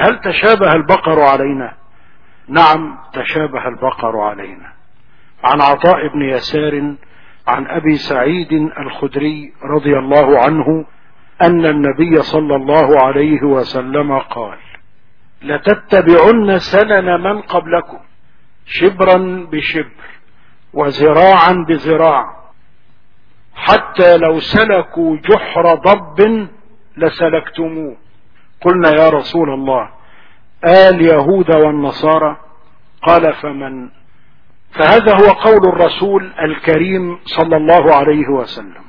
فهل تشابه البقر علينا؟ نعم تشابه البقر علينا. عن عطاء بن يسار عن أبي سعيد الخدري رضي الله عنه أن النبي صلى الله عليه وسلم قال لتتبعن سنن من قبلكم شبرا بشبر وذراعا بذراع حتى لو سلكوا جحر ضب لسلكتموه. قلنا يا رسول الله آل يهود والنصارى؟ قال فمن؟ فهذا هو قول الرسول الكريم صلى الله عليه وسلم.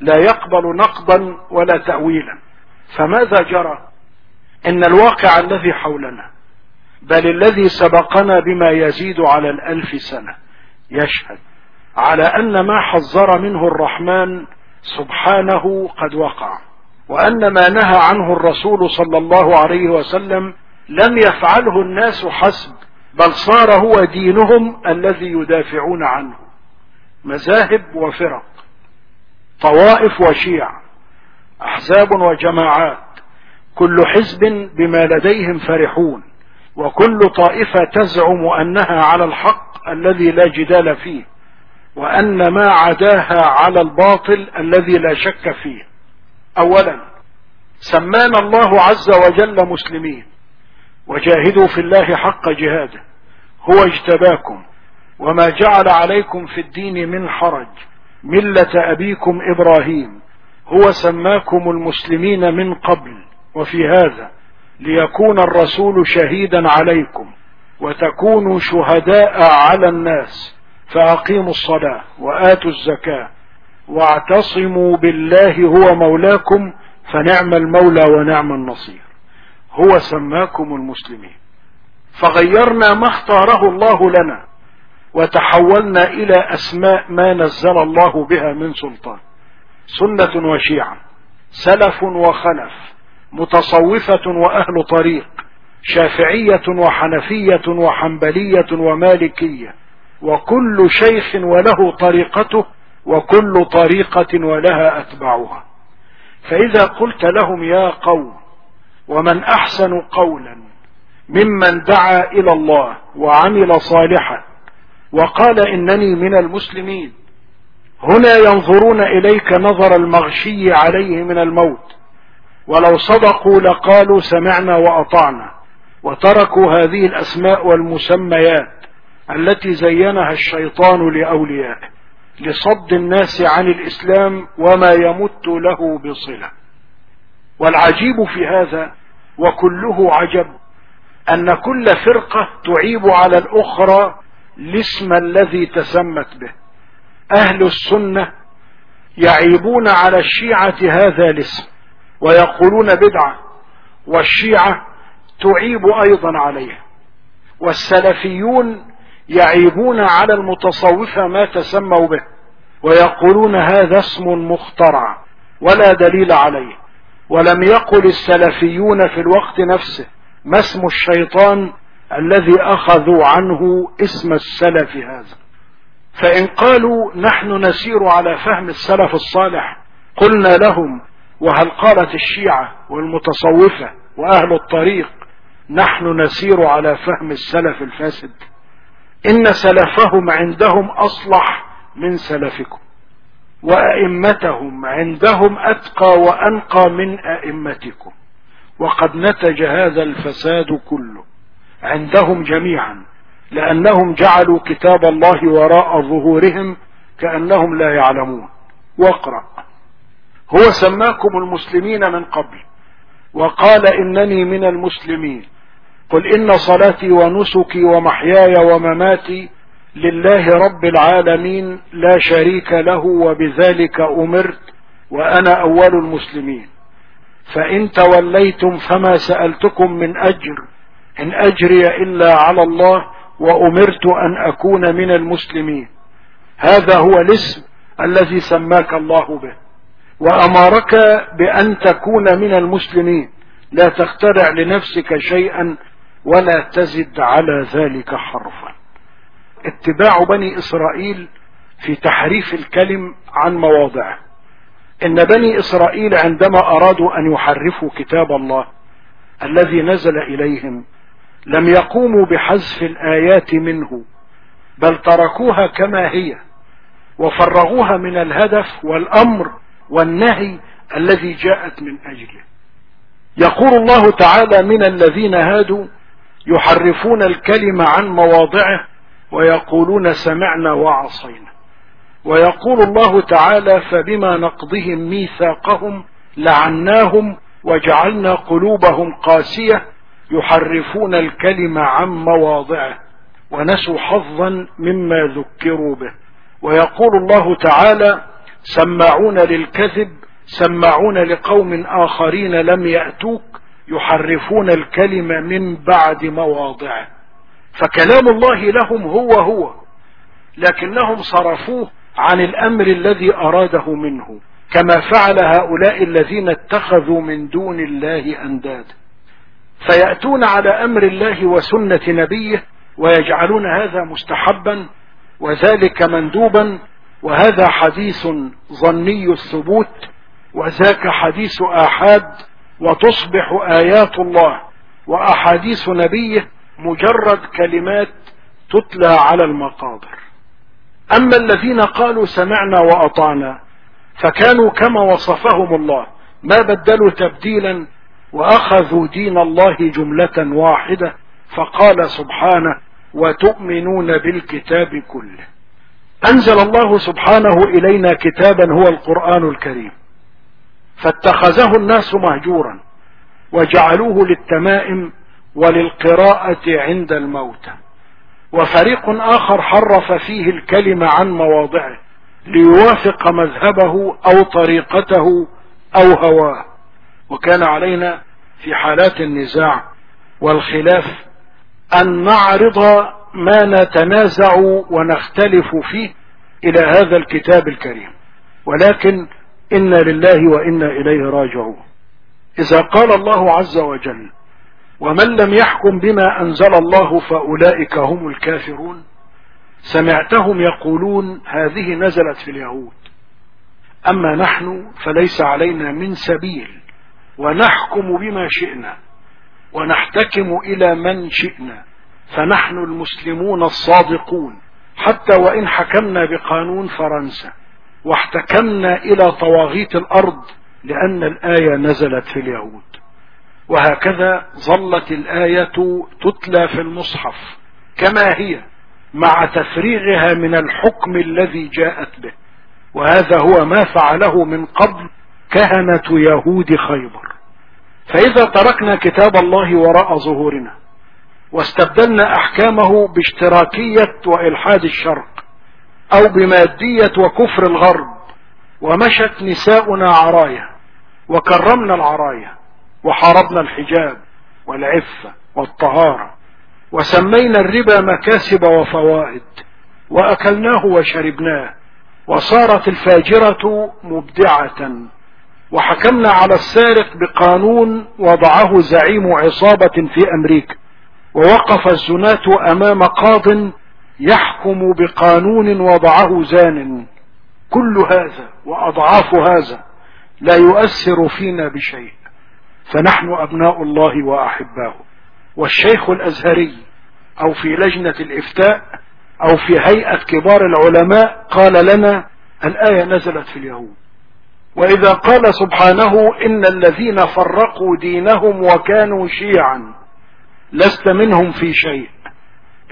لا يقبل نقضا ولا تأويلا. فماذا جرى؟ إن الواقع الذي حولنا بل الذي سبقنا بما يزيد على الألف سنة يشهد على أن ما حذر منه الرحمن سبحانه قد وقع. وأن ما نهى عنه الرسول صلى الله عليه وسلم لم يفعله الناس حسب بل صار هو دينهم الذي يدافعون عنه. مذاهب وفرق طوائف وشيع أحزاب وجماعات كل حزب بما لديهم فرحون وكل طائفة تزعم أنها على الحق الذي لا جدال فيه وأن ما عداها على الباطل الذي لا شك فيه. اولا سمانا الله عز وجل مسلمين وجاهدوا في الله حق جهاده هو اجتباكم وما جعل عليكم في الدين من حرج ملة أبيكم إبراهيم هو سماكم المسلمين من قبل وفي هذا ليكون الرسول شهيدا عليكم وتكونوا شهداء على الناس فأقيموا الصلاة وآتوا الزكاة واعتصموا بالله هو مولاكم فنعم المولى ونعم النصير. هو سماكم المسلمين. فغيرنا ما اختاره الله لنا وتحولنا إلى أسماء ما نزل الله بها من سلطان. سنة وشيعة سلف وخلف متصوفة وأهل طريق شافعية وحنفية وحنبلية ومالكية وكل شيخ وله طريقته وكل طريقة ولها أتباعها. فإذا قلت لهم يا قوم ومن أحسن قولا ممن دعا إلى الله وعمل صالحا وقال إنني من المسلمين هنا ينظرون إليك نظر المغشي عليه من الموت. ولو صدقوا لقالوا سمعنا وأطعنا. وتركوا هذه الأسماء والمسميات التي زينها الشيطان لأوليائه. لصد الناس عن الإسلام وما يمت له بصلة. والعجيب في هذا وكله عجب أن كل فرقة تعيب على الأخرى الاسم الذي تسمت به. أهل السنة يعيبون على الشيعة هذا الاسم ويقولون بدعة والشيعة تعيب أيضا عليه. والسلفيون يعيبون على المتصوفة ما تسموا به ويقولون هذا اسم مخترع ولا دليل عليه. ولم يقل السلفيون في الوقت نفسه ما اسم الشيطان الذي أخذوا عنه اسم السلف هذا. فإن قالوا نحن نسير على فهم السلف الصالح قلنا لهم وهل قالت الشيعة والمتصوفة وأهل الطريق نحن نسير على فهم السلف الفاسد؟ إن سلفهم عندهم أصلح من سلفكم وأئمتهم عندهم أتقى وأنقى من أئمتكم وقد نتج هذا الفساد كله عندهم جميعا لأنهم جعلوا كتاب الله وراء ظهورهم كأنهم لا يعلمون. واقرأ. هو سماكم المسلمين من قبل وقال إنني من المسلمين. قل ان صلاتي ونسكي ومحياي ومماتي لله رب العالمين لا شريك له وبذلك امرت وأنا اول المسلمين. فان توليتم فما سالتكم من اجر ان اجري الا على الله وامرت ان اكون من المسلمين. هذا هو الاسم الذي سماك الله به. وامرك بان تكون من المسلمين. لا تخترع لنفسك شيئا ولا تزد على ذلك حرفا. اتباع بني إسرائيل في تحريف الكلم عن مواضعه. إن بني إسرائيل عندما أرادوا أن يحرفوا كتاب الله الذي نزل إليهم لم يقوموا بحذف الآيات منه بل تركوها كما هي وفرغوها من الهدف والأمر والنهي الذي جاءت من أجله. يقول الله تعالى من الذين هادوا يحرفون الكلم عن مواضعه ويقولون سمعنا وعصينا. ويقول الله تعالى فبما نقضهم ميثاقهم لعناهم وجعلنا قلوبهم قاسية يحرفون الكلم عن مواضعه ونسوا حظا مما ذكروا به. ويقول الله تعالى سماعون للكذب سماعون لقوم آخرين لم يأتوك يحرفون الكلم من بعد مواضعه. فكلام الله لهم هو هو لكنهم صرفوه عن الأمر الذي أراده منه كما فعل هؤلاء الذين اتخذوا من دون الله أندادا فيأتون على أمر الله وسنة نبيه ويجعلون هذا مستحبا وذلك مندوبا وهذا حديث ظني الثبوت وذاك حديث آحاد وتصبح آيات الله وأحاديث نبيه مجرد كلمات تتلى على المقابر. أما الذين قالوا سمعنا وأطعنا فكانوا كما وصفهم الله ما بدلوا تبديلا وأخذوا دين الله جملة واحدة فقال سبحانه وتؤمنون بالكتاب كله أنزل الله سبحانه إلينا كتابا هو القرآن الكريم. فاتخذه الناس مهجورا وجعلوه للتمائم وللقراءة عند الموتى. وفريق آخر حرف فيه الكلمة عن مواضعه ليوافق مذهبه أو طريقته أو هواه. وكان علينا في حالات النزاع والخلاف أن نعرض ما نتنازع ونختلف فيه إلى هذا الكتاب الكريم. ولكن إنا لله وإنا إليه راجعون. إذا قال الله عز وجل ومن لم يحكم بما أنزل الله فأولئك هم الكافرون. سمعتهم يقولون هذه نزلت في اليهود. أما نحن فليس علينا من سبيل ونحكم بما شئنا ونحتكم إلى من شئنا فنحن المسلمون الصادقون. حتى وإن حكمنا بقانون فرنسا. واحتكمنا إلى طواغيت الأرض لأن الآية نزلت في اليهود. وهكذا ظلت الآية تتلى في المصحف كما هي مع تفريغها من الحكم الذي جاءت به. وهذا هو ما فعله من قبل كهنة يهود خيبر. فإذا تركنا كتاب الله وراء ظهورنا واستبدلنا أحكامه باشتراكية وإلحاد الشرق أو بمادية وكفر الغرب ومشت نساؤنا عرايا وكرمنا العرايا وحاربنا الحجاب والعفة والطهارة وسمينا الربا مكاسب وفوائد وأكلناه وشربناه وصارت الفاجرة مبدعة وحكمنا على السارق بقانون وضعه زعيم عصابة في أمريكا ووقف الزناة أمام قاض يحكم بقانون وضعه زان. كل هذا وأضعاف هذا لا يؤثر فينا بشيء. فنحن أبناء الله وأحباه. والشيخ الأزهري أو في لجنة الإفتاء أو في هيئة كبار العلماء قال لنا الآية نزلت في اليهود. وإذا قال سبحانه إن الذين فرقوا دينهم وكانوا شيعا لست منهم في شيء.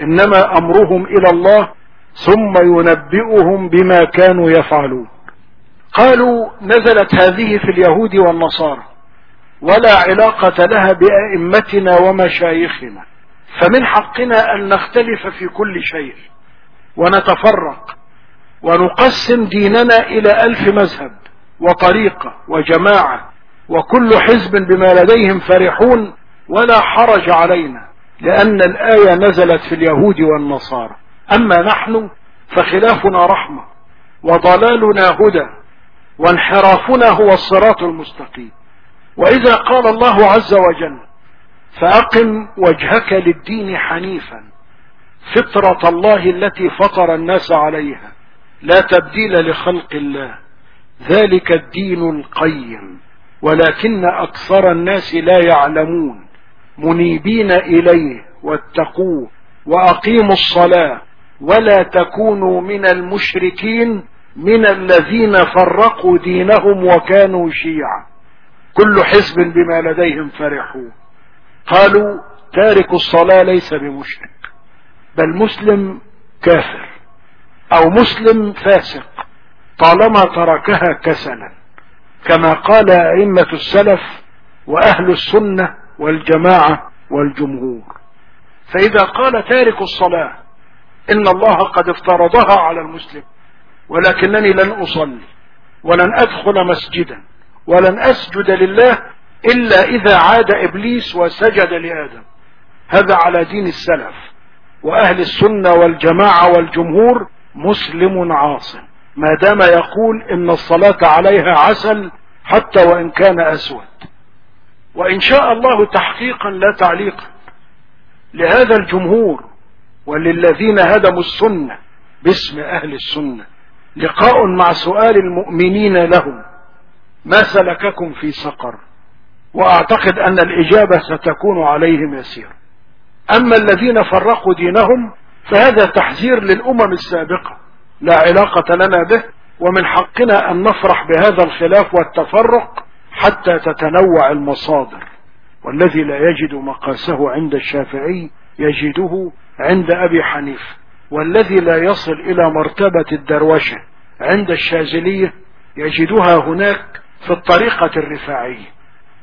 إنما أمرهم إلى الله ثم ينبئهم بما كانوا يفعلون. قالوا نزلت هذه في اليهود والنصارى ولا علاقة لها بأئمتنا ومشايخنا فمن حقنا أن نختلف في كل شيء ونتفرق ونقسم ديننا إلى ألف مذهب وطريقة وجماعة وكل حزب بما لديهم فرحون ولا حرج علينا. لأن الآية نزلت في اليهود والنصارى. أما نحن فخلافنا رحمة وضلالنا هدى وانحرافنا هو الصراط المستقيم. وإذا قال الله عز وجل فأقم وجهك للدين حنيفا فطرة الله التي فطر الناس عليها. لا تبديل لخلق الله. ذلك الدين القيم. ولكن أكثر الناس لا يعلمون. منيبين إليه واتقوه وأقيموا الصلاة ولا تكونوا من المشركين من الذين فرقوا دينهم وكانوا شيعا. كل حزب بما لديهم فرحون قالوا تارك الصلاة ليس بمشرك بل مسلم كافر أو مسلم فاسق طالما تركها كسلا كما قال أئمة السلف وأهل السنة والجماعة والجمهور. فإذا قال تارك الصلاة إن الله قد افترضها على المسلم ولكنني لن أصلي ولن أدخل مسجدا ولن أسجد لله إلا إذا عاد إبليس وسجد لآدم. هذا على دين السلف وأهل السنة والجماعة والجمهور مسلم عاصم. ما دام يقول إن الصلاة عليها عسل حتى وإن كان أسود. وإن شاء الله تحقيقا لا تعليقا. لهذا الجمهور وللذين هدموا السنة باسم أهل السنة لقاء مع سؤال المؤمنين لهم ما سلككم في سقر؟ وأعتقد أن الإجابة ستكون عليهم يسيرة أما الذين فرقوا دينهم فهذا تحذير للأمم السابقة. لا علاقة لنا به ومن حقنا أن نفرح بهذا الخلاف والتفرق حتى تتنوع المصادر. والذي لا يجد مقاسه عند الشافعي يجده عند أبي حنيفة. والذي لا يصل إلى مرتبة الدروشة عند الشاذلية يجدها هناك في الطريقة الرفاعية.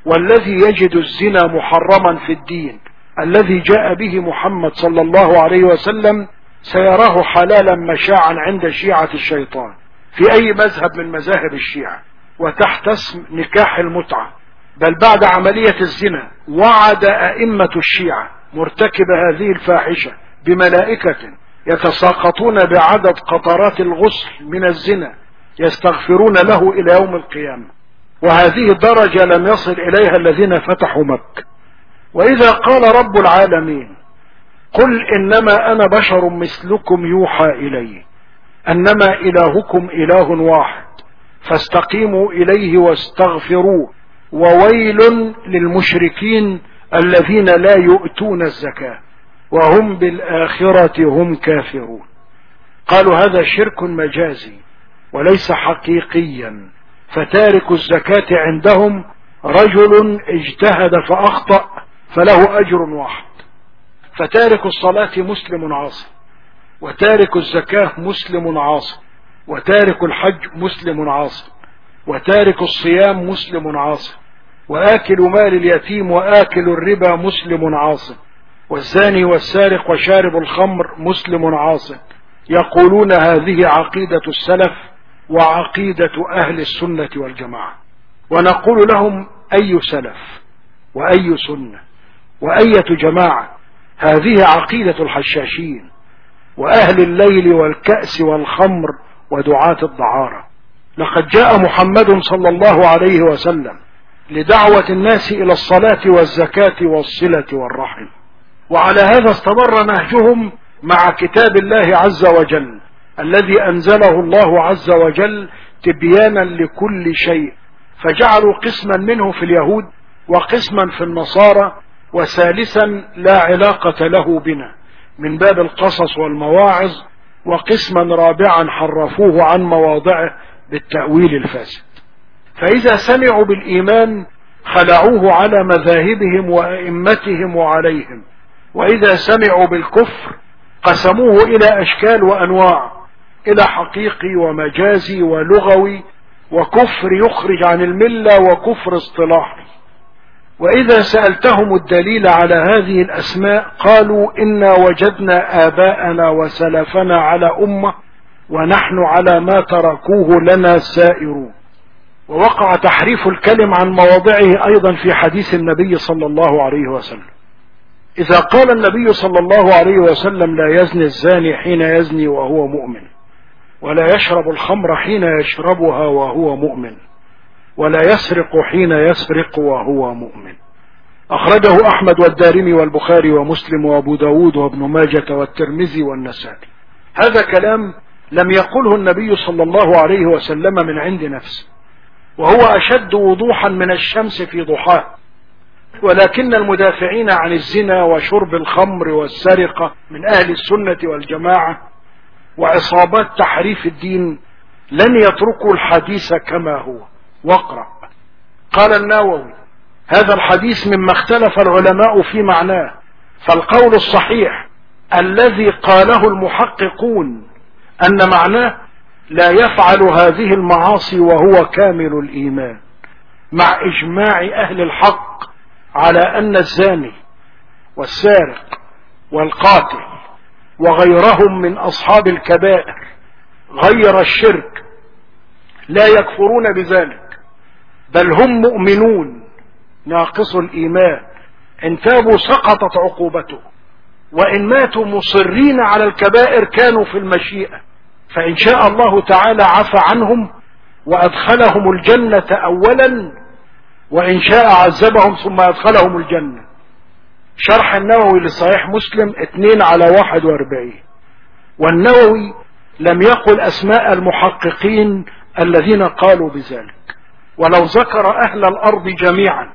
والذي يجد الزنا محرما في الدين الذي جاء به محمد صلى الله عليه وسلم سيراه حلالا مشاعا عند شيعة الشيطان. في أي مذهب من مذاهب الشيعة؟ وتحت اسم نكاح المتعة. بل بعد عملية الزنا وعد أئمة الشيعة مرتكب هذه الفاحشة بملائكة يتساقطون بعدد قطرات الغسل من الزنا يستغفرون له إلى يوم القيامة. وهذه الدرجة لم يصل إليها الذين فتحوا مكة. وإذا قال رب العالمين قل إنما أنا بشر مثلكم يوحى إلي. أنما إلهكم إله واحد. فاستقيموا إليه واستغفروه. وويل للمشركين الذين لا يؤتون الزكاة. وهم بالآخرة هم كافرون. قالوا هذا شرك مجازي وليس حقيقيا. فتارك الزكاة عندهم رجل اجتهد فأخطأ فله أجر واحد. فتارك الصلاة مسلم عاصم. وتارك الزكاة مسلم عاصم. وتارك الحج مسلم عاصم وتارك الصيام مسلم عاصم وآكل مال اليتيم وآكل الربا مسلم عاصم والزاني والسارق وشارب الخمر مسلم عاصم. يقولون هذه عقيدة السلف وعقيدة أهل السنة والجماعة. ونقول لهم أي سلف وأي سنة وأية جماعة هذه عقيدة الحشاشين وأهل الليل والكأس والخمر ودعاة الدعارة لقد جاء محمد صلى الله عليه وسلم لدعوة الناس إلى الصلاة والزكاة والصلة والرحم. وعلى هذا استمر نهجهم مع كتاب الله عز وجل الذي أنزله الله عز وجل تبيانا لكل شيء. فجعلوا قسما منه في اليهود وقسما في النصارى وثالثا لا علاقة له بنا. من باب القصص والمواعظ وقسما رابعا حرفوه عن مواضعه بالتأويل الفاسد. فإذا سمعوا بالإيمان خلعوه على مذاهبهم وأئمتهم وعليهم. وإذا سمعوا بالكفر قسموه إلى أشكال وأنواع إلى حقيقي ومجازي ولغوي وكفر يخرج عن الملة وكفر اصطلاحي وإذا سألتهم الدليل على هذه الأسماء قالوا إنا وجدنا آباءنا وسلفنا على أمة ونحن على ما تركوه لنا سائرون. ووقع تحريف الكلم عن مواضعه أيضا في حديث النبي صلى الله عليه وسلم. إذا قال النبي صلى الله عليه وسلم لا يزني الزاني حين يزني وهو مؤمن ولا يشرب الخمر حين يشربها وهو مؤمن ولا يسرق حين يسرق وهو مؤمن. أخرجه أحمد والدارمي والبخاري ومسلم وأبو داود وابن ماجة والترمذي والنسائي. هذا كلام لم يقله النبي صلى الله عليه وسلم من عند نفسه وهو أشد وضوحا من الشمس في ضحاه. ولكن المدافعين عن الزنا وشرب الخمر والسرقة من أهل السنة والجماعة وعصابات تحريف الدين لن يتركوا الحديث كما هو. واقرأ. قال النووي هذا الحديث مما اختلف العلماء في معناه فالقول الصحيح الذي قاله المحققون أن معناه لا يفعل هذه المعاصي وهو كامل الإيمان مع إجماع أهل الحق على أن الزاني والسارق والقاتل وغيرهم من أصحاب الكبائر غير الشرك لا يكفرون بذلك. بل هم مؤمنون. ناقص الإيمان. إن تابوا سقطت عقوبته. وإن ماتوا مصرين على الكبائر كانوا في المشيئة. فإن شاء الله تعالى عفى عنهم وأدخلهم الجنة أولا. وإن شاء عذبهم ثم أدخلهم الجنة. شرح النووي لصحيح مسلم اتنين على واحد وأربعين. والنووي لم يقل أسماء المحققين الذين قالوا بذلك. ولو ذكر أهل الأرض جميعا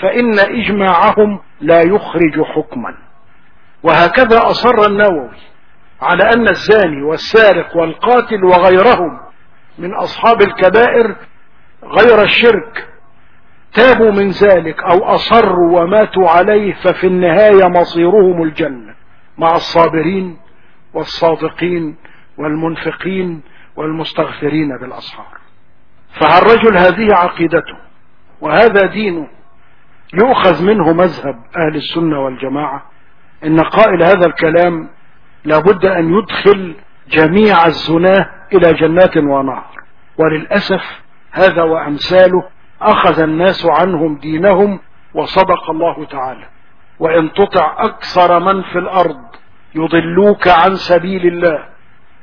فإن إجماعهم لا يخرج حكما. وهكذا أصر النووي على أن الزاني والسارق والقاتل وغيرهم من أصحاب الكبائر غير الشرك تابوا من ذلك أو أصروا وماتوا عليه ففي النهاية مصيرهم الجنة مع الصابرين والصادقين والمنفقين والمستغفرين بالأسحار. فالرجل هذه عقيدته وهذا دينه يؤخذ منه مذهب أهل السنة والجماعة إن قائل هذا الكلام لابد أن يدخل جميع الزناه إلى جنات ونهر وللأسف هذا وأمثاله أخذ الناس عنهم دينهم وصدق الله تعالى. وإن تطع أكثر من في الأرض يضلوك عن سبيل الله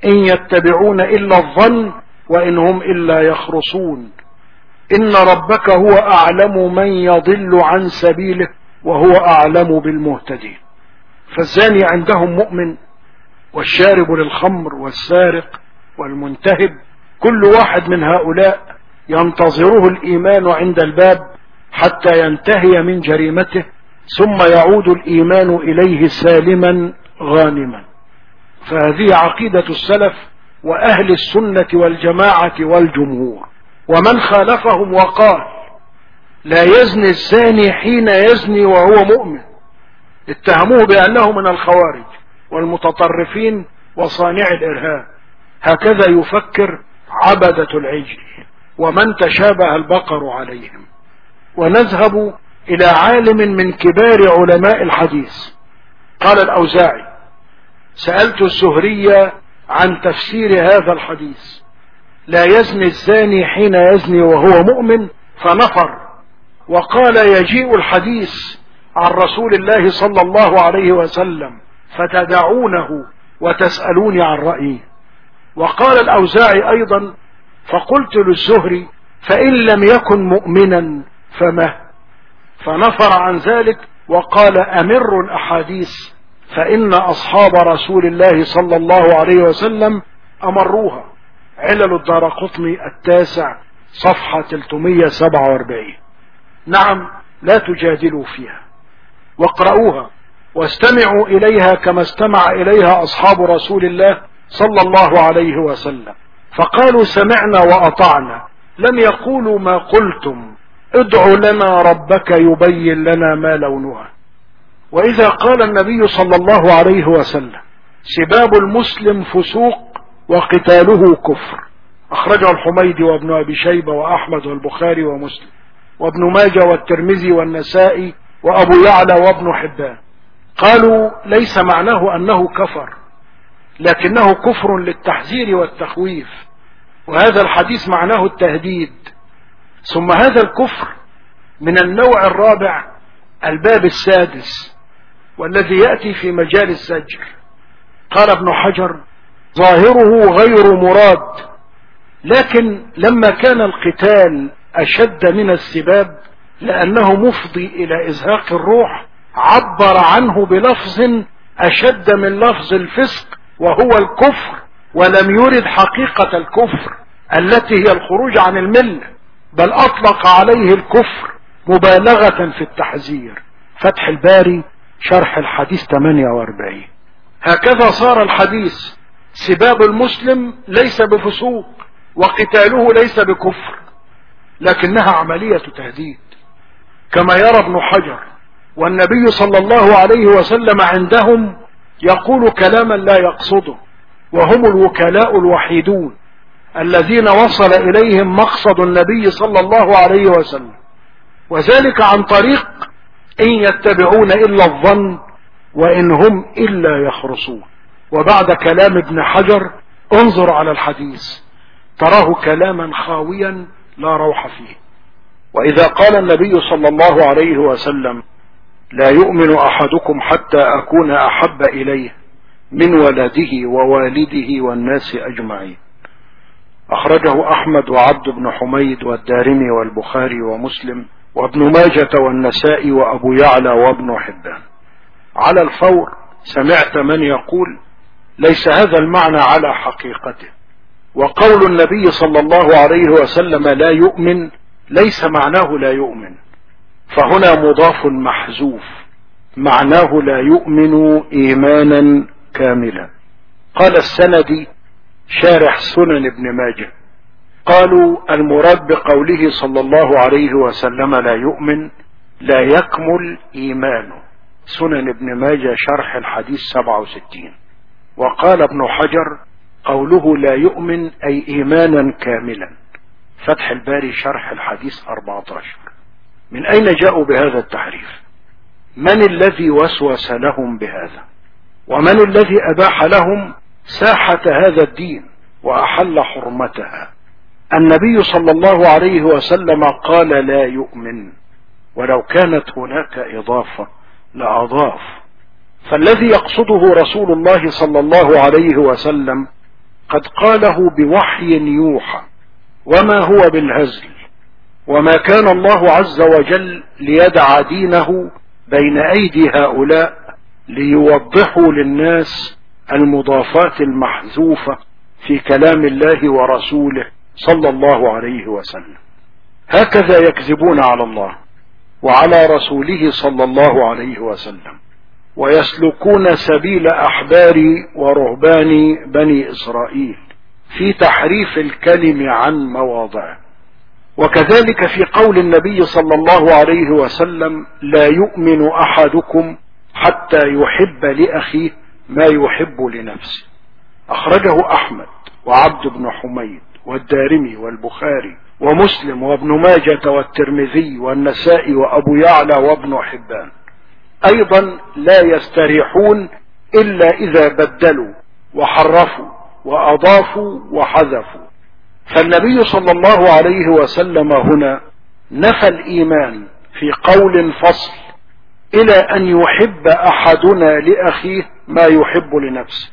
إن يتبعون إلا الظن وإن هم إلا يخرصون. إن ربك هو أعلم من يضل عن سبيله وهو أعلم بالمهتدين. فالزاني عندهم مؤمن والشارب للخمر والسارق والمنتهب كل واحد من هؤلاء ينتظره الإيمان عند الباب حتى ينتهي من جريمته ثم يعود الإيمان إليه سالما غانما. فهذه عقيدة السلف وأهل السنة والجماعة والجمهور. ومن خالفهم وقال لا يزني الزاني حين يزني وهو مؤمن. اتهموه بأنه من الخوارج والمتطرفين وصانع الإرهاب. هكذا يفكر عبدة العجل. ومن تشابه البقر عليهم. ونذهب إلى عالم من كبار علماء الحديث. قال الأوزاعي سألت الزهرية عن تفسير هذا الحديث. لا يزني الزاني حين يزني وهو مؤمن فنفر. وقال يجيء الحديث عن رسول الله صلى الله عليه وسلم فتدعونه وتسألوني عن رأيي. وقال الأوزاعي أيضا فقلت للزهري فإن لم يكن مؤمنا فما. فنفر عن ذلك وقال أمر الأحاديث. فإن أصحاب رسول الله صلى الله عليه وسلم أمروها. علل الدار قطني التاسع صفحة 347 نعم لا تجادلوا فيها. واقرأوها واستمعوا إليها كما استمع إليها أصحاب رسول الله صلى الله عليه وسلم. فقالوا سمعنا وأطعنا. لم يقولوا ما قلتم. ادع لنا ربك يبين لنا ما لونها. وإذا قال النبي صلى الله عليه وسلم سباب المسلم فسوق وقتاله كفر. أخرجه الحميدي وابن أبي شيبة وأحمد والبخاري ومسلم وابن ماجه والترمذي والنسائي وأبو يعلى وابن حبان. قالوا ليس معناه أنه كفر لكنه كفر للتحذير والتخويف. وهذا الحديث معناه التهديد. ثم هذا الكفر من النوع الرابع الباب السادس. والذي يأتي في مجال الزجر قال ابن حجر ظاهره غير مراد لكن لما كان القتال أشد من السباب لأنه مفضي إلى إزهاق الروح عبر عنه بلفظ أشد من لفظ الفسق وهو الكفر ولم يرد حقيقة الكفر التي هي الخروج عن الملة بل أطلق عليه الكفر مبالغة في التحذير. فتح الباري شرح الحديث 48 هكذا صار الحديث. سباب المسلم ليس بفسوق وقتاله ليس بكفر لكنها عملية تهديد. كما يرى ابن حجر والنبي صلى الله عليه وسلم عندهم يقول كلاما لا يقصده وهم الوكلاء الوحيدون الذين وصل إليهم مقصد النبي صلى الله عليه وسلم. وذلك عن طريق إن يتبعون إلا الظن وإن هم إلا يخرصون. وبعد كلام ابن حجر انظر على الحديث تراه كلاما خاويا لا روح فيه. وإذا قال النبي صلى الله عليه وسلم لا يؤمن أحدكم حتى أكون أحب إليه من ولده ووالده والناس أجمعين. أخرجه أحمد وعبد بن حميد والدارمي والبخاري ومسلم. وابن ماجة والنسائي وأبو يعلى وابن حبان. على الفور سمعت من يقول ليس هذا المعنى على حقيقته. وقول النبي صلى الله عليه وسلم لا يؤمن ليس معناه لا يؤمن. فهنا مضاف محذوف. معناه لا يؤمن إيمانا كاملا. قال السندي شارح سنن ابن ماجة. قالوا المراد بقوله صلى الله عليه وسلم لا يؤمن لا يكمل ايمانه سنن ابن ماجه شرح الحديث 67 وقال ابن حجر قوله لا يؤمن أي إيمانا كاملا. فتح الباري شرح الحديث 14 من أين جاءوا بهذا التحريف؟ من الذي وسوس لهم بهذا؟ ومن الذي أباح لهم ساحة هذا الدين وأحل حرمتها؟ النبي صلى الله عليه وسلم قال لا يؤمن. ولو كانت هناك إضافة لاضاف فالذي يقصده رسول الله صلى الله عليه وسلم قد قاله بوحي يوحى وما هو بالهزل؟ وما كان الله عز وجل ليدع دينه بين أيدي هؤلاء ليوضحوا للناس المضافات المحذوفة في كلام الله ورسوله. صلى الله عليه وسلم. هكذا يكذبون على الله وعلى رسوله صلى الله عليه وسلم. ويسلكون سبيل أحبار ورهبان بني إسرائيل في تحريف الكلم عن مواضعه. وكذلك في قول النبي صلى الله عليه وسلم لا يؤمن أحدكم حتى يحب لأخيه ما يحب لنفسه أخرجه أحمد وعبد بن حميد. والدارمي والبخاري ومسلم وابن ماجة والترمذي والنسائي وأبو يعلى وابن حبان. أيضا لا يستريحون إلا إذا بدلوا وحرفوا وأضافوا وحذفوا. فالنبي صلى الله عليه وسلم هنا نفى الإيمان في قول فصل إلى أن يحب أحدنا لأخيه ما يحب لنفسه.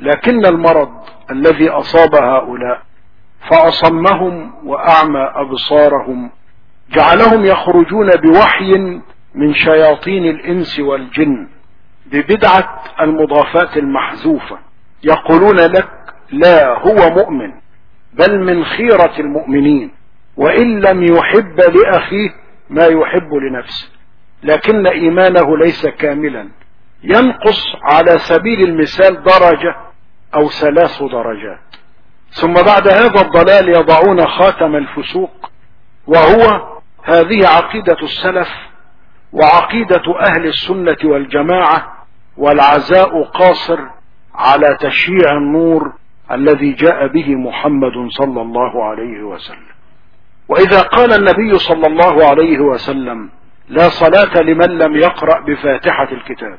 لكن المرض الذي أصاب هؤلاء فأصمهم وأعمى أبصارهم. جعلهم يخرجون بوحي من شياطين الإنس والجن ببدعة المضافات المحذوفة. يقولون لك لا هو مؤمن بل من خيرة المؤمنين وإن لم يحب لأخيه ما يحب لنفسه. لكن إيمانه ليس كاملا. ينقص على سبيل المثال درجة أو ثلاث درجات. ثم بعد هذا الضلال يضعون خاتم الفسوق وهو هذه عقيدة السلف وعقيدة أهل السنة والجماعة والعزاء قاصر على تشييع النور الذي جاء به محمد صلى الله عليه وسلم. وإذا قال النبي صلى الله عليه وسلم لا صلاة لمن لم يقرأ بفاتحة الكتاب.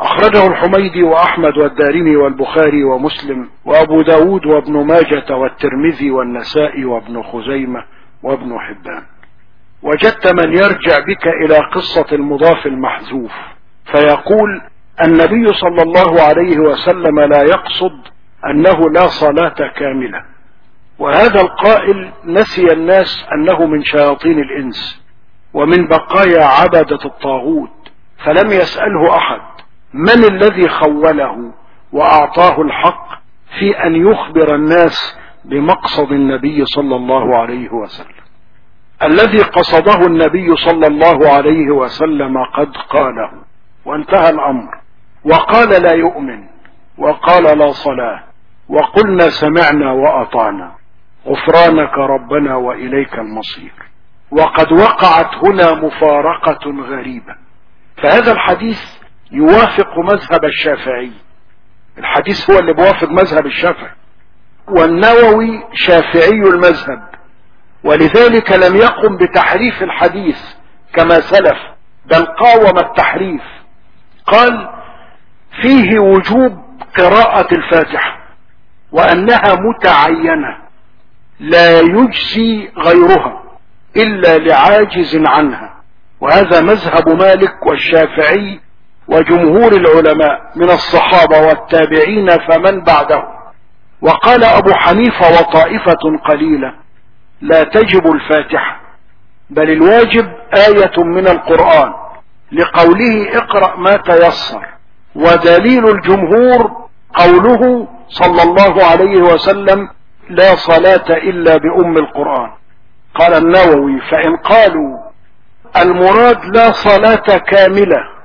أخرجه الحميدي وأحمد والدارمي والبخاري ومسلم وأبو داود وابن ماجة والترمذي والنسائي وابن خزيمة وابن حبان. وجدت من يرجع بك إلى قصة المضاف المحذوف فيقول النبي صلى الله عليه وسلم لا يقصد أنه لا صلاة كاملة. وهذا القائل نسي الناس أنه من شياطين الإنس ومن بقايا عبدة الطاغوت فلم يسأله أحد. من الذي خوله وأعطاه الحق في أن يخبر الناس بمقصد النبي صلى الله عليه وسلم؟ الذي قصده النبي صلى الله عليه وسلم قد قاله. وانتهى الأمر. وقال لا يؤمن. وقال لا صلاة. وقلنا سمعنا وأطعنا. غفرانك ربنا وإليك المصير. وقد وقعت هنا مفارقة غريبة. فهذا الحديث يوافق مذهب الشافعي. الحديث هو اللي بوافق مذهب الشافعي. والنووي شافعي المذهب. ولذلك لم يقم بتحريف الحديث كما سلف بل قاوم التحريف. قال فيه وجوب قراءة الفاتحة وأنها متعينة لا يجزي غيرها إلا لعاجز عنها. وهذا مذهب مالك والشافعي وجمهور العلماء من الصحابة والتابعين فمن بعده. وقال أبو حنيفة وطائفة قليلة لا تجب الفاتحة بل الواجب آية من القرآن لقوله اقرأ ما تيسر ودليل الجمهور قوله صلى الله عليه وسلم لا صلاة إلا بأم القرآن قال النووي فإن قالوا المراد لا صلاة كاملة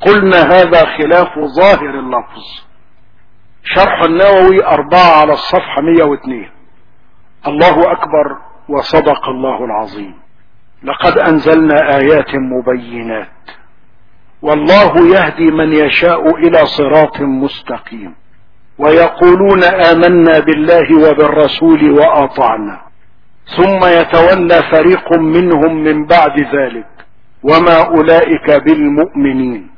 قلنا هذا خلاف ظاهر اللفظ. شرح النووي أربعة على الصفحة 102 الله أكبر وصدق الله العظيم. لقد أنزلنا آيات مبينات. والله يهدي من يشاء إلى صراط مستقيم. ويقولون آمنا بالله وبالرسول وأطعنا. ثم يتولى فريق منهم من بعد ذلك. وما أولئك بالمؤمنين.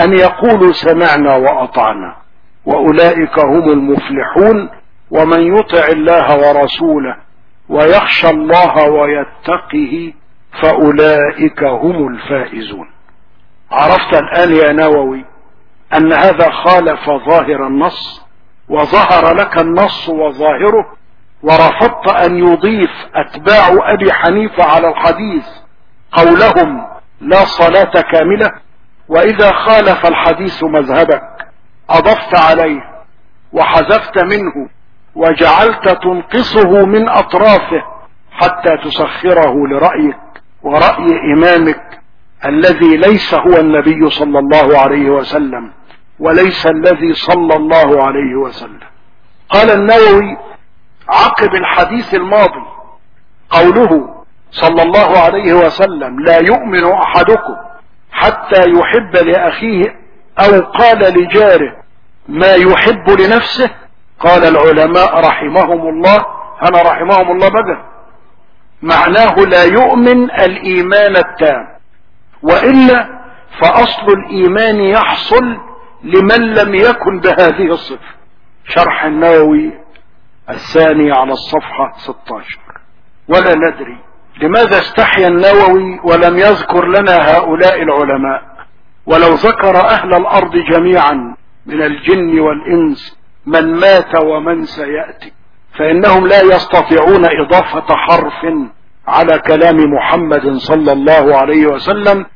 أن يقولوا سمعنا وأطعنا وأولئك هم المفلحون ومن يطع الله ورسوله ويخشى الله ويتقه فأولئك هم الفائزون. عرفت الآن يا نووي أن هذا خالف ظاهر النص وظهر لك النص وظاهره ورفضت أن يضيف أتباع أبي حنيفة على الحديث قولهم لا صلاة كاملة وإذا خالف الحديث مذهبك أضفت عليه وحذفت منه وجعلت تنقصه من أطرافه حتى تسخره لرأيك ورأي إمامك الذي ليس هو النبي صلى الله عليه وسلم وليس الذي صلى الله عليه وسلم. قال النووي عقب الحديث الماضي قوله صلى الله عليه وسلم لا يؤمن أحدكم حتى يحب لأخيه أو قال لجاره ما يحب لنفسه قال العلماء رحمهم الله أنا رحمهم الله بقى معناه لا يؤمن الإيمان التام وإلا فأصل الإيمان يحصل لمن لم يكن بهذه الصفة. شرح النووي الثاني على الصفحة 16 ولا ندري لماذا استحيا النووي ولم يذكر لنا هؤلاء العلماء؟ ولو ذكر أهل الأرض جميعا من الجن والإنس من مات ومن سيأتي فإنهم لا يستطيعون إضافة حرف على كلام محمد صلى الله عليه وسلم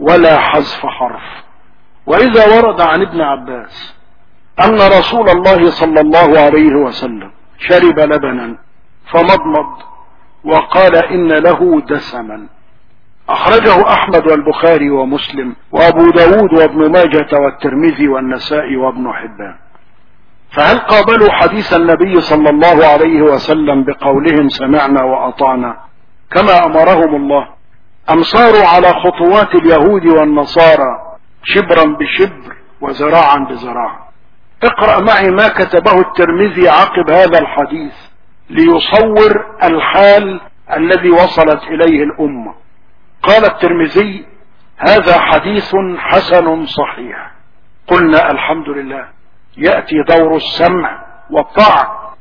ولا حذف حرف. وإذا ورد عن ابن عباس أن رسول الله صلى الله عليه وسلم شرب لبنا فمضمض وقال إن له دسما. أخرجه أحمد والبخاري ومسلم وأبو داود وابن ماجة والترمذي والنسائي وابن حبان. فهل قابلوا حديث النبي صلى الله عليه وسلم بقولهم سمعنا وأطعنا كما أمرهم الله؟ أم صاروا على خطوات اليهود والنصارى شبرا بشبر وزراعا بزراع اقرأ معي ما كتبه الترمذي عقب هذا الحديث. ليصور الحال الذي وصلت إليه الأمة. قال الترمذي هذا حديث حسن صحيح. قلنا الحمد لله. يأتي دور السمع والطاعة.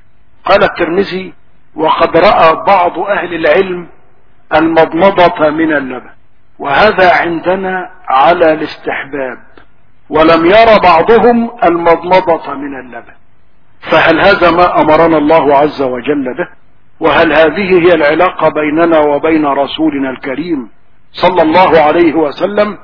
قال الترمذي وقد رأى بعض أهل العلم المضمضة من اللبن. وهذا عندنا على الاستحباب. ولم ير بعضهم المضمضة من اللبن. فهل هذا ما أمرنا الله عز وجل به؟ وهل هذه هي العلاقة بيننا وبين رسولنا الكريم صلى الله عليه وسلم؟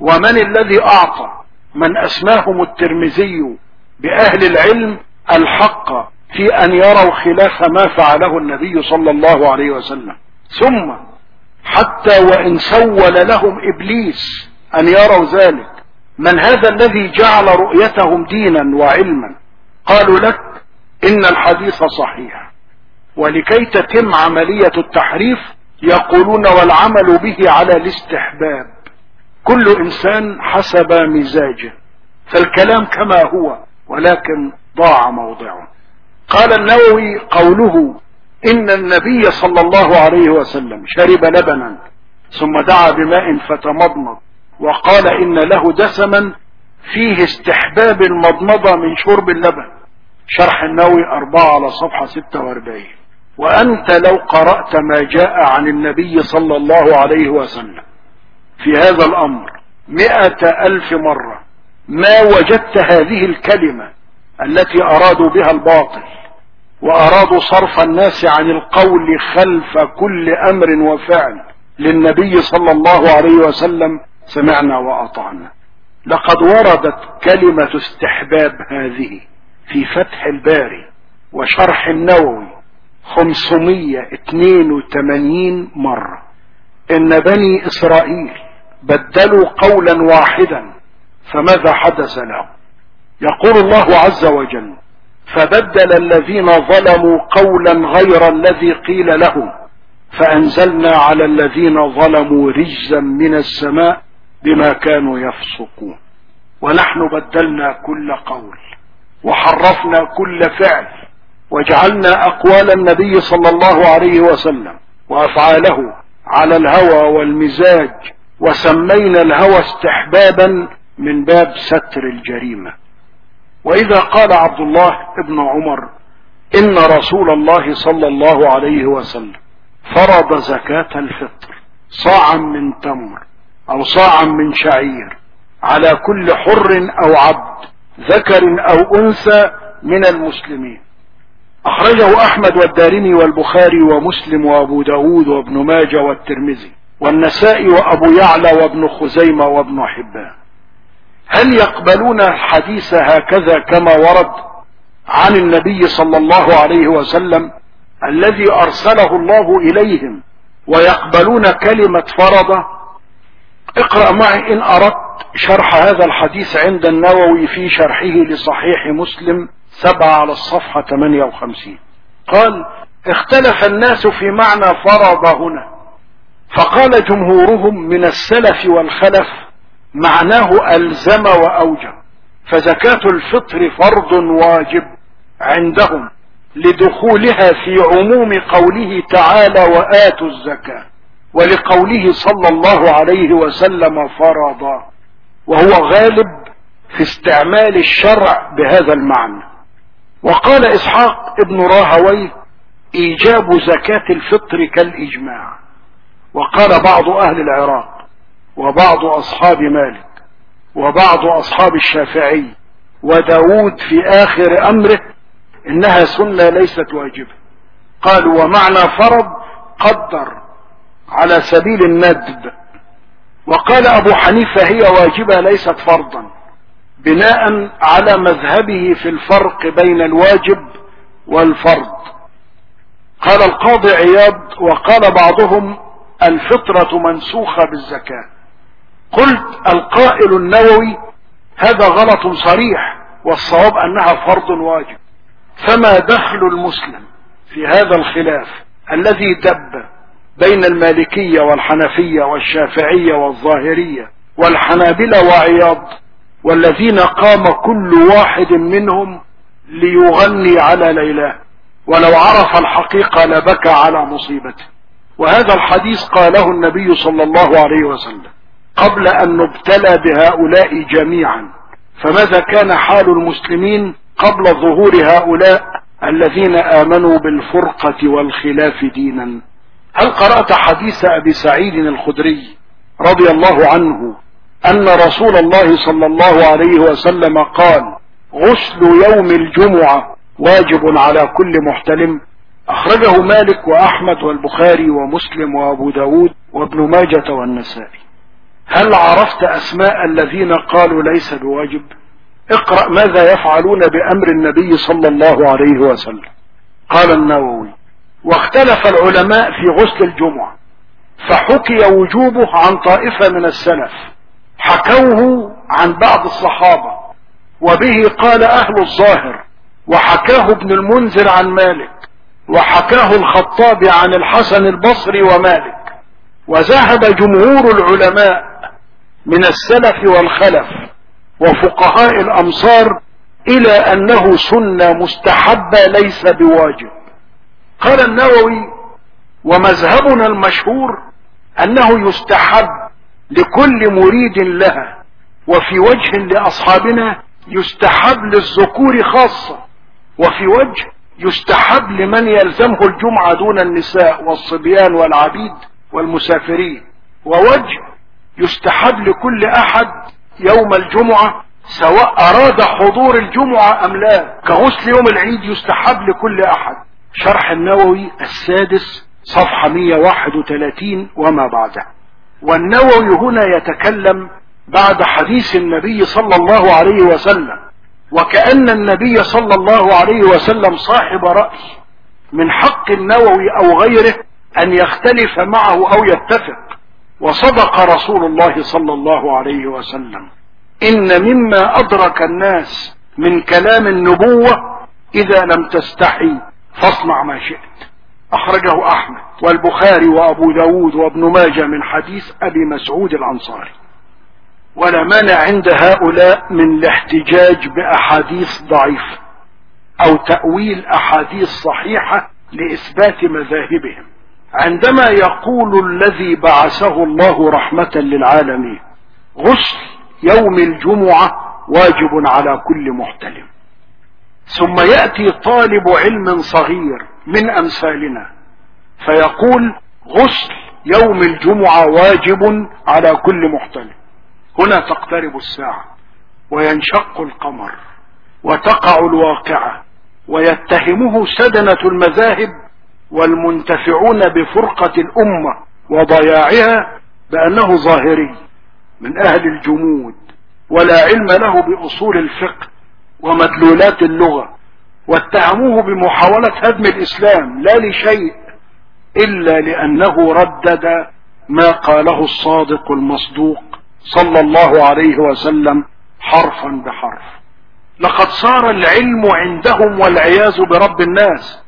ومن الذي أعطى؟ من اسماهم الترمذي بأهل العلم الحق في أن يروا خلاف ما فعله النبي صلى الله عليه وسلم. ثم حتى وإن سول لهم إبليس أن يروا ذلك من هذا الذي جعل رؤيتهم دينا وعلما؟ قالوا لك إن الحديث صحيح ولكي تتم عملية التحريف يقولون والعمل به على الاستحباب. كل إنسان حسب مزاجه فالكلام كما هو ولكن ضاع موضعه. قال النووي قوله إن النبي صلى الله عليه وسلم شرب لبنا ثم دعا بماء فتمضمض وقال إن له دسما فيه استحباب المضمضة من شرب اللبن. شرح النووي أربعة على صفحة ستة وأربعين. وأنت لو قرأت ما جاء عن النبي صلى الله عليه وسلم في هذا الأمر مئة ألف مرة ما وجدت هذه الكلمة التي أرادوا بها الباطل وأرادوا صرف الناس عن القول خلف كل أمر وفعل للنبي صلى الله عليه وسلم سمعنا وأطعنا. لقد وردت كلمة استحباب هذه. في فتح الباري وشرح النووي 582 مرة. إن بني إسرائيل بدلوا قولا واحدا فماذا حدث لهم؟ يقول الله عز وجل فبدل الذين ظلموا قولا غير الذي قيل لهم فأنزلنا على الذين ظلموا رجزا من السماء بما كانوا يفسقون. ونحن بدلنا كل قول. وحرفنا كل فعل وجعلنا أقوال النبي صلى الله عليه وسلم وأفعاله على الهوى والمزاج وسمينا الهوى استحبابا من باب ستر الجريمة. وإذا قال عبد الله ابن عمر إن رسول الله صلى الله عليه وسلم فرض زكاة الفطر صاعا من تمر أو صاعا من شعير على كل حر أو عبد ذكر أو أنثى من المسلمين. أخرجه أحمد والدارمي والبخاري ومسلم وأبو داود وابن ماجه والترمذي والنسائي وأبو يعلى وابن خزيمة وابن حبان. هل يقبلون الحديث هكذا كما ورد عن النبي صلى الله عليه وسلم الذي أرسله الله إليهم ويقبلون كلمة فرض اقرأ معي إن أردت شرح هذا الحديث عند النووي في شرحه لصحيح مسلم سبعة على الصفحة 58 قال اختلف الناس في معنى فرض هنا. فقال جمهورهم من السلف والخلف معناه ألزم وأوجب. فزكاة الفطر فرض واجب عندهم لدخولها في عموم قوله تعالى وآتوا الزكاة ولقوله صلى الله عليه وسلم فرضا وهو غالب في استعمال الشرع بهذا المعنى. وقال إسحاق ابن راهويه إيجاب زكاة الفطر كالإجماع. وقال بعض أهل العراق وبعض أصحاب مالك وبعض أصحاب الشافعي وداود في آخر أمره إنها سنة ليست واجبة. قالوا ومعنى فرض قدر. على سبيل الندب. وقال أبو حنيفة هي واجبة ليست فرضا. بناء على مذهبه في الفرق بين الواجب والفرض. قال القاضي عياض وقال بعضهم الفطرة منسوخة بالزكاة. قلت القائل النووي هذا غلط صريح والصواب أنها فرض واجب. فما دخل المسلم في هذا الخلاف الذي دب بين المالكية والحنفية والشافعية والظاهرية والحنابلة وعياض والذين قام كل واحد منهم ليغني على ليلاه. ولو عرف الحقيقة لبكى على مصيبته. وهذا الحديث قاله النبي صلى الله عليه وسلم قبل أن نبتلى بهؤلاء جميعا. فماذا كان حال المسلمين قبل ظهور هؤلاء الذين آمنوا بالفرقة والخلاف دينا؟ هل قرأت حديث أبي سعيد الخدري رضي الله عنه أن رسول الله صلى الله عليه وسلم قال غسل يوم الجمعة واجب على كل محتلم. أخرجه مالك وأحمد والبخاري ومسلم وأبو داود وابن ماجة والنسائي. هل عرفت أسماء الذين قالوا ليس بواجب؟ اقرأ ماذا يفعلون بأمر النبي صلى الله عليه وسلم. قال النووي واختلف العلماء في غسل الجمعة فحكي وجوبه عن طائفة من السلف حكوه عن بعض الصحابة وبه قال أهل الظاهر وحكاه ابن المنذر عن مالك وحكاه الخطاب عن الحسن البصري ومالك وذهب جمهور العلماء من السلف والخلف وفقهاء الأمصار إلى أنه سنة مستحبة ليس بواجب. قال النووي ومذهبنا المشهور أنه يستحب لكل مريد لها وفي وجه لأصحابنا يستحب للذكور خاصة وفي وجه يستحب لمن يلزمه الجمعة دون النساء والصبيان والعبيد والمسافرين ووجه يستحب لكل أحد يوم الجمعة سواء أراد حضور الجمعة أم لا. كغسل يوم العيد يستحب لكل أحد. شرح النووي السادس صفحة 131 وما بعده. والنووي هنا يتكلم بعد حديث النبي صلى الله عليه وسلم وكأن النبي صلى الله عليه وسلم صاحب رأي. من حق النووي أو غيره أن يختلف معه أو يتفق. وصدق رسول الله صلى الله عليه وسلم. إن مما أدرك الناس من كلام النبوة إذا لم تستحي فاصنع ما شئت. أخرجه أحمد والبخاري وأبو داود وابن ماجة من حديث أبي مسعود الأنصاري. ولا مانع عند هؤلاء من الاحتجاج بأحاديث ضعيفة أو تأويل أحاديث صحيحة لإثبات مذاهبهم. عندما يقول الذي بعثه الله رحمة للعالمين غسل يوم الجمعة واجب على كل محتلم. ثم يأتي طالب علم صغير من أمثالنا فيقول غسل يوم الجمعة واجب على كل محتلم هنا تقترب الساعة وينشق القمر وتقع الواقعة ويتهمه سدنة المذاهب والمنتفعون بفرقة الأمة وضياعها بأنه ظاهري من أهل الجمود ولا علم له بأصول الفقه ومدلولات اللغة واتهموه بمحاولة هدم الإسلام لا لشيء إلا لأنه ردد ما قاله الصادق المصدوق صلى الله عليه وسلم حرفا بحرف. لقد صار العلم عندهم والعياذ برب الناس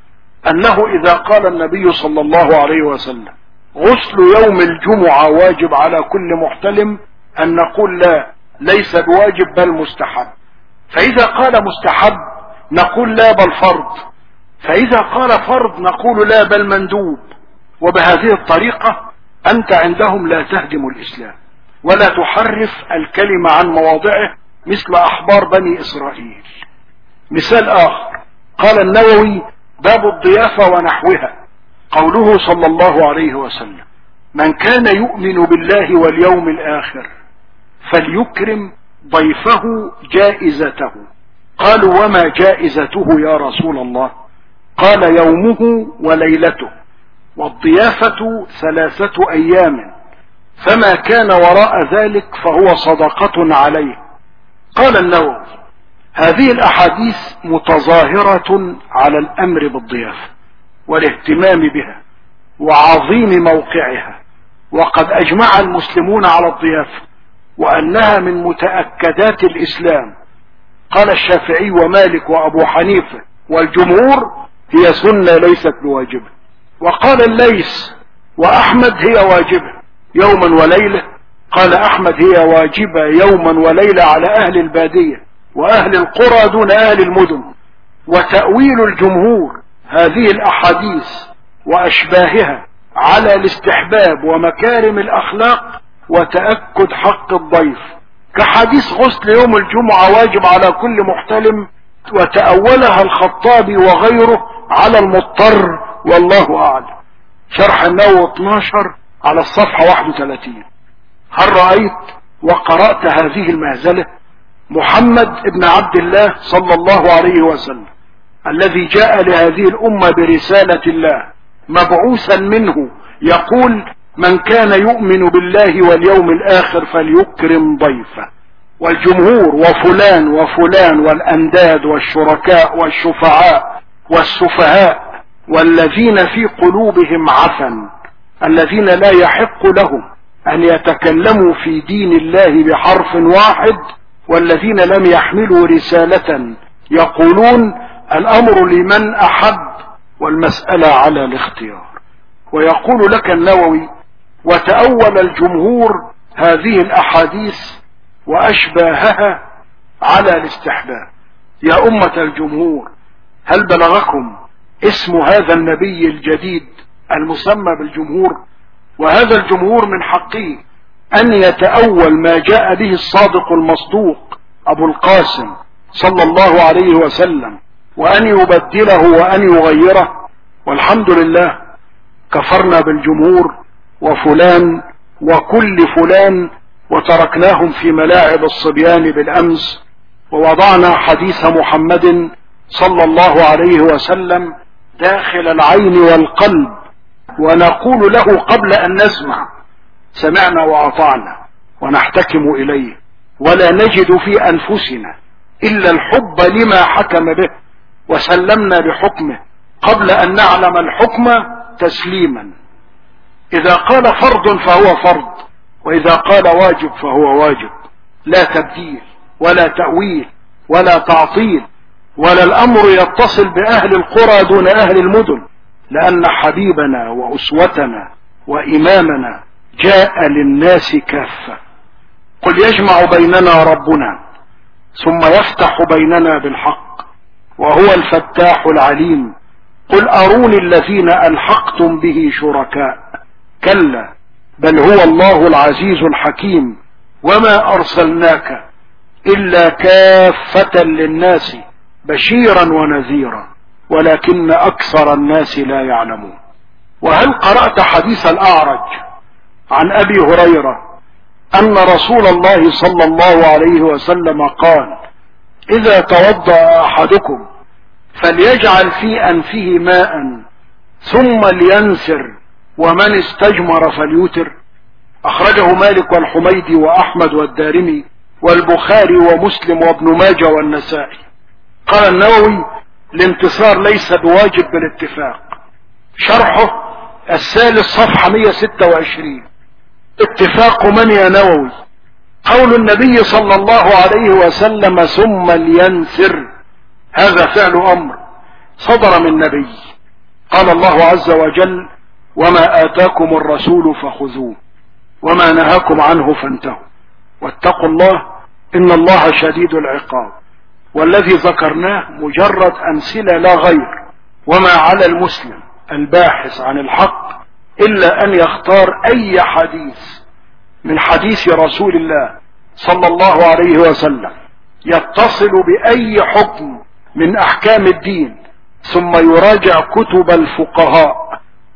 أنه إذا قال النبي صلى الله عليه وسلم غسل يوم الجمعة واجب على كل محتلم أن نقول لا ليس بواجب بل مستحب. فإذا قال مستحب نقول لا بل فرض. فإذا قال فرض نقول لا بل مندوب. وبهذه الطريقة أنت عندهم لا تهدم الإسلام ولا تحرف الكلمة عن مواضعه مثل أحبار بني إسرائيل. مثال آخر قال النووي باب الضيافة ونحوها. قوله صلى الله عليه وسلم من كان يؤمن بالله واليوم الآخر فليكرم ضيفه جائزته. قالوا وما جائزته يا رسول الله؟ قال يومه وليلته. والضيافة ثلاثة أيام. فما كان وراء ذلك فهو صدقة عليه. قال النووي هذه الأحاديث متظاهرة على الأمر بالضيافة والاهتمام بها وعظيم موقعها. وقد أجمع المسلمون على الضيافة. وأنها من متأكدات الإسلام. قال الشافعي ومالك وأبو حنيفة والجمهور هي سنة ليست بواجبة. وقال الليث وأحمد هي واجبة يوما وليلة. قال أحمد هي واجبة يوما وليلة على أهل البادية وأهل القرى دون أهل المدن. وتأويل الجمهور هذه الأحاديث وأشباهها على الاستحباب ومكارم الأخلاق وتأكد حق الضيف. كحديث غسل يوم الجمعة واجب على كل محتلم وتأولها الخطابي وغيره على المضطر والله أعلم. شرح النووي 12 على الصفحة 31 هل رأيت وقرأت هذه المهزلة؟ محمد ابن عبد الله صلى الله عليه وسلم الذي جاء لهذه الأمة برسالة الله مبعوثا منه يقول من كان يؤمن بالله واليوم الآخر فليكرم ضيفه. والجمهور وفلان وفلان والأنداد والشركاء والشفعاء والسفهاء والذين في قلوبهم عفن الذين لا يحق لهم أن يتكلموا في دين الله بحرف واحد والذين لم يحملوا رسالة يقولون الأمر لمن أحب والمسألة على الاختيار. ويقول لك النووي وتأول الجمهور هذه الأحاديث وأشباهها على الاستحباب. يا أمة الجمهور هل بلغكم اسم هذا النبي الجديد المسمى بالجمهور؟ وهذا الجمهور من حقه أن يتأول ما جاء به الصادق المصدوق أبو القاسم صلى الله عليه وسلم وأن يبدله وأن يغيره. والحمد لله كفرنا بالجمهور وفلان وكل فلان وتركناهم في ملاعب الصبيان بالأمس ووضعنا حديث محمد صلى الله عليه وسلم داخل العين والقلب ونقول له قبل أن نسمع سمعنا وأطعنا ونحتكم إليه ولا نجد في أنفسنا إلا الحب لما حكم به وسلمنا بحكمه قبل أن نعلم الحكم تسليما. إذا قال فرض فهو فرض وإذا قال واجب فهو واجب. لا تبديل ولا تأويل ولا تعطيل ولا الأمر يتصل بأهل القرى دون أهل المدن لأن حبيبنا وأسوتنا وإمامنا جاء للناس كافة. قل يجمع بيننا ربنا ثم يفتح بيننا بالحق وهو الفتاح العليم. قل أروني الذين ألحقتم به شركاء. كلا بل هو الله العزيز الحكيم وما أرسلناك إلا كافة للناس بشيرا ونذيرا ولكن أكثر الناس لا يعلمون. وهل قرأت حديث الأعرج عن أبي هريرة أن رسول الله صلى الله عليه وسلم قال إذا توضأ أحدكم فليجعل في أنفه ماء ثم لينثر ومن استجمر فليوتر. أخرجه مالك والحميدي وأحمد والدارمي والبخاري ومسلم وابن ماجه والنسائي. قال النووي الاستنثار ليس بواجب بالاتفاق. شرحه الثالث صفحة 126 اتفاق من يا نووي؟ قول النبي صلى الله عليه وسلم ثم لينسر هذا فعل أمر صدر من نبي قال الله عز وجل وما آتاكم الرسول فخذوه وما نهاكم عنه فانتهوا. واتقوا الله إن الله شديد العقاب. والذي ذكرناه مجرد أمثلة لا غير. وما على المسلم الباحث عن الحق إلا أن يختار أي حديث من حديث رسول الله صلى الله عليه وسلم يتصل بأي حكم من أحكام الدين ثم يراجع كتب الفقهاء.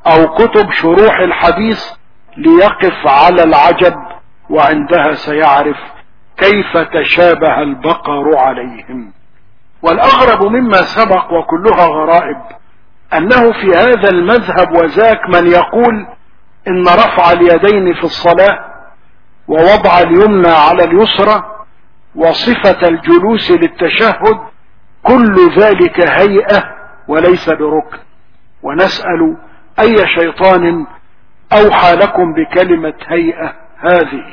أو كتب شروح الحديث ليقف على العجب وعندها سيعرف كيف تشابه البقر عليهم. والأغرب مما سبق وكلها غرائب أنه في هذا المذهب وذاك من يقول إن رفع اليدين في الصلاة ووضع اليمنى على اليسرى وصفة الجلوس للتشهد كل ذلك هيئة وليس بركن. ونسأل أي شيطان أوحى لكم بكلمة هيئة هذه؟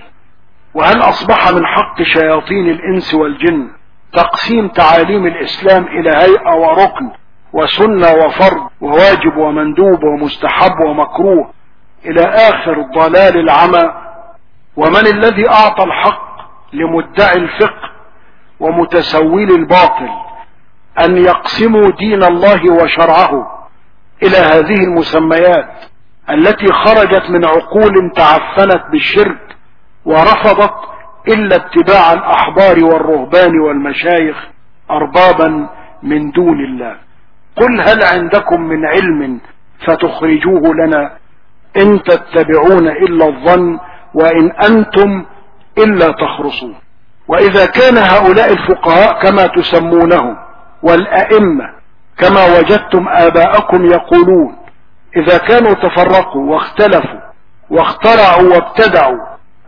وهل أصبح من حق شياطين الإنس والجن تقسيم تعاليم الإسلام إلى هيئة وركن وسنة وفرض وواجب ومندوب ومستحب ومكروه إلى آخر الضلال العمى؟ ومن الذي أعطى الحق لمدعي الفقه ومتسول الباطل أن يقسموا دين الله وشرعه إلى هذه المسميات التي خرجت من عقول تعفنت بالشرك ورفضت إلا اتباع الأحبار والرهبان والمشايخ اربابا من دون الله. قل هل عندكم من علم فتخرجوه لنا؟ إن تتبعون إلا الظن وإن أنتم إلا تخرصون. وإذا كان هؤلاء الفقهاء كما تسمونهم والأئمة كما وجدتم آباءكم يقولون إذا كانوا تفرقوا واختلفوا واخترعوا وابتدعوا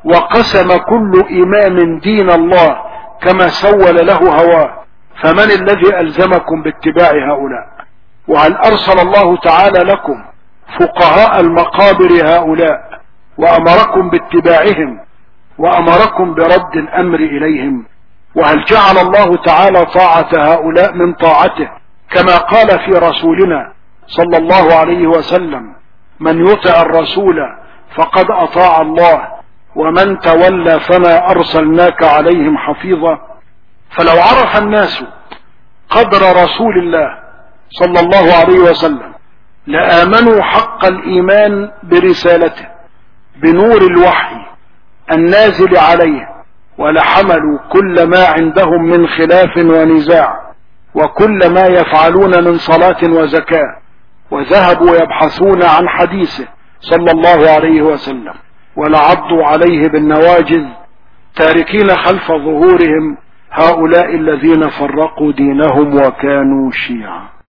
وقسم كل إمام دين الله كما سول له هواه فمن الذي ألزمكم باتباع هؤلاء؟ وهل أرسل الله تعالى لكم فقهاء المقابر هؤلاء وأمركم باتباعهم وأمركم برد الأمر إليهم؟ وهل جعل الله تعالى طاعة هؤلاء من طاعته؟ كما قال في رسولنا صلى الله عليه وسلم من يطع الرسول فقد أطاع الله ومن تولى فما أرسلناك عليهم حفيظا. فلو عرف الناس قدر رسول الله صلى الله عليه وسلم لآمنوا حق الإيمان برسالته بنور الوحي النازل عليه ولحملوا كل ما عندهم من خلاف ونزاع. وكل ما يفعلون من صلاة وزكاة وذهبوا يبحثون عن حديثه صلى الله عليه وسلم ولعضوا عليه بالنواجذ تاركين خلف ظهورهم هؤلاء الذين فرقوا دينهم وكانوا شيعا.